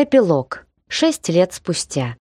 Эпилог. Шесть лет спустя.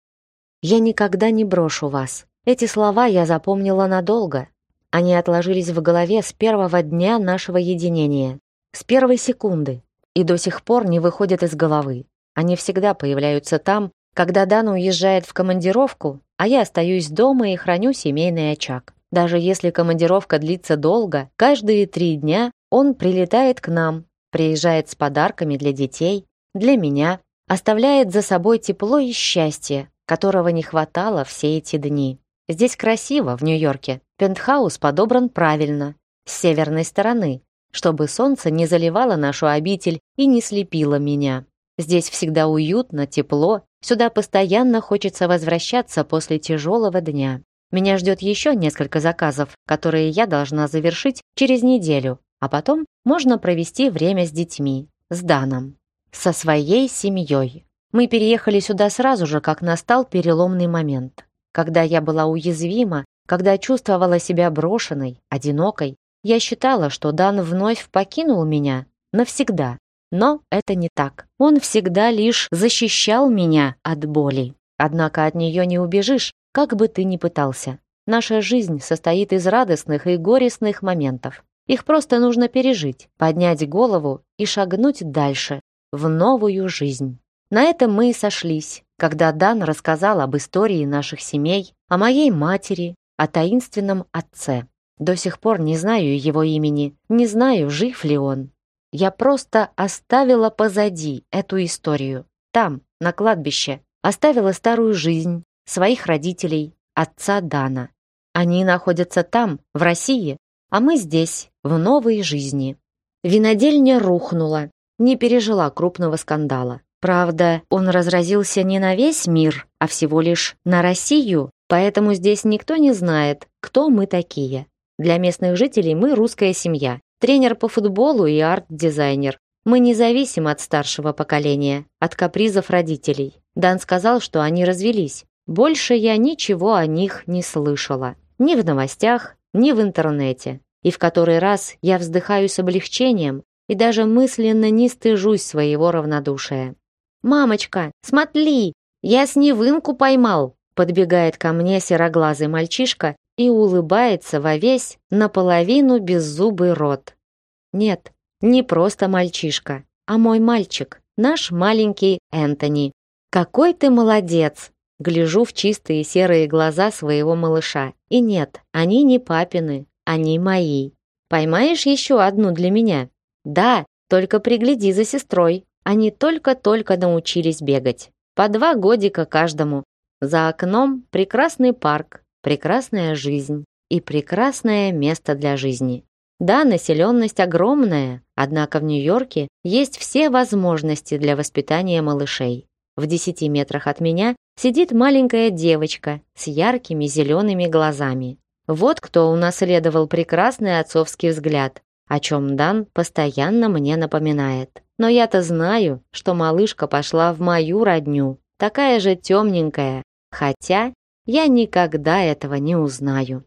«Я никогда не брошу вас». Эти слова я запомнила надолго. Они отложились в голове с первого дня нашего единения, с первой секунды, и до сих пор не выходят из головы. Они всегда появляются там, когда Дана уезжает в командировку, а я остаюсь дома и храню семейный очаг. Даже если командировка длится долго, каждые три дня он прилетает к нам, приезжает с подарками для детей, для меня, оставляет за собой тепло и счастье, которого не хватало все эти дни. Здесь красиво, в Нью-Йорке. Пентхаус подобран правильно, с северной стороны, чтобы солнце не заливало нашу обитель и не слепило меня. Здесь всегда уютно, тепло, сюда постоянно хочется возвращаться после тяжелого дня. Меня ждет еще несколько заказов, которые я должна завершить через неделю, а потом можно провести время с детьми, с Даном со своей семьей. Мы переехали сюда сразу же, как настал переломный момент. Когда я была уязвима, когда чувствовала себя брошенной, одинокой, я считала, что Дан вновь покинул меня навсегда. Но это не так. Он всегда лишь защищал меня от боли. Однако от нее не убежишь, как бы ты ни пытался. Наша жизнь состоит из радостных и горестных моментов. Их просто нужно пережить, поднять голову и шагнуть дальше, в новую жизнь. На этом мы и сошлись, когда Дан рассказал об истории наших семей, о моей матери, о таинственном отце. До сих пор не знаю его имени, не знаю, жив ли он. Я просто оставила позади эту историю. Там, на кладбище, оставила старую жизнь, своих родителей, отца Дана. Они находятся там, в России, а мы здесь, в новой жизни. Винодельня рухнула, не пережила крупного скандала. Правда, он разразился не на весь мир, а всего лишь на Россию, поэтому здесь никто не знает, кто мы такие. Для местных жителей мы русская семья, тренер по футболу и арт-дизайнер. Мы не зависим от старшего поколения, от капризов родителей. Дан сказал, что они развелись. Больше я ничего о них не слышала. Ни в новостях, ни в интернете. И в который раз я вздыхаю с облегчением, и даже мысленно не стыжусь своего равнодушия. «Мамочка, смотри, я с невынку поймал!» Подбегает ко мне сероглазый мальчишка и улыбается во весь наполовину беззубый рот. Нет, не просто мальчишка, а мой мальчик, наш маленький Энтони. «Какой ты молодец!» Гляжу в чистые серые глаза своего малыша. И нет, они не папины, они мои. «Поймаешь еще одну для меня?» Да, только пригляди за сестрой. Они только-только научились бегать. По два годика каждому. За окном прекрасный парк, прекрасная жизнь и прекрасное место для жизни. Да, населенность огромная, однако в Нью-Йорке есть все возможности для воспитания малышей. В 10 метрах от меня сидит маленькая девочка с яркими зелеными глазами. Вот кто унаследовал прекрасный отцовский взгляд о чем Дан постоянно мне напоминает. Но я-то знаю, что малышка пошла в мою родню, такая же темненькая, хотя я никогда этого не узнаю.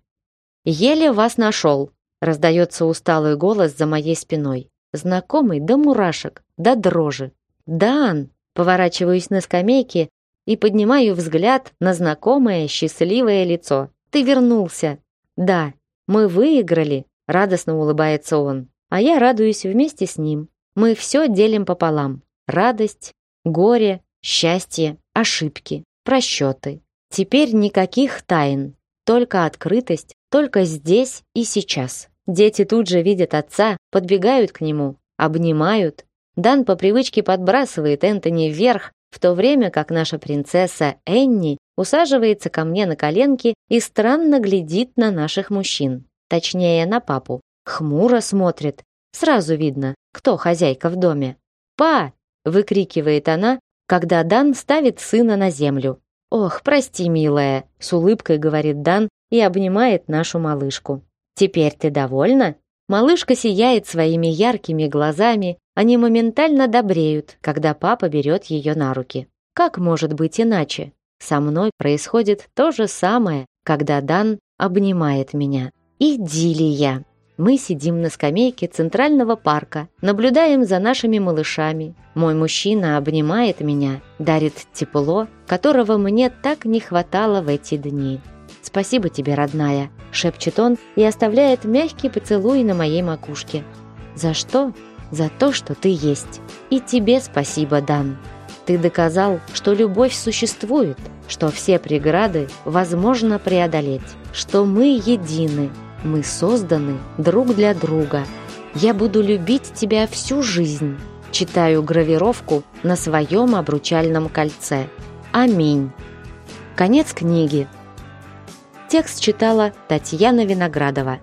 «Еле вас нашел», — раздается усталый голос за моей спиной, знакомый до мурашек, до дрожи. «Дан!» — поворачиваюсь на скамейке и поднимаю взгляд на знакомое счастливое лицо. «Ты вернулся!» «Да, мы выиграли!» Радостно улыбается он. А я радуюсь вместе с ним. Мы все делим пополам. Радость, горе, счастье, ошибки, просчеты. Теперь никаких тайн. Только открытость, только здесь и сейчас. Дети тут же видят отца, подбегают к нему, обнимают. Дан по привычке подбрасывает Энтони вверх, в то время как наша принцесса Энни усаживается ко мне на коленки и странно глядит на наших мужчин. Точнее, на папу. Хмуро смотрит. Сразу видно, кто хозяйка в доме. «Па!» — выкрикивает она, когда Дан ставит сына на землю. «Ох, прости, милая!» — с улыбкой говорит Дан и обнимает нашу малышку. «Теперь ты довольна?» Малышка сияет своими яркими глазами, они моментально добреют, когда папа берет ее на руки. Как может быть иначе? Со мной происходит то же самое, когда Дан обнимает меня идиллия. Мы сидим на скамейке Центрального парка, наблюдаем за нашими малышами. Мой мужчина обнимает меня, дарит тепло, которого мне так не хватало в эти дни. «Спасибо тебе, родная», – шепчет он и оставляет мягкий поцелуй на моей макушке. «За что? За то, что ты есть. И тебе спасибо, Дан. Ты доказал, что любовь существует, что все преграды возможно преодолеть, что мы едины, мы созданы друг для друга. Я буду любить тебя всю жизнь. Читаю гравировку на своем обручальном кольце. Аминь. Конец книги. Текст читала Татьяна Виноградова.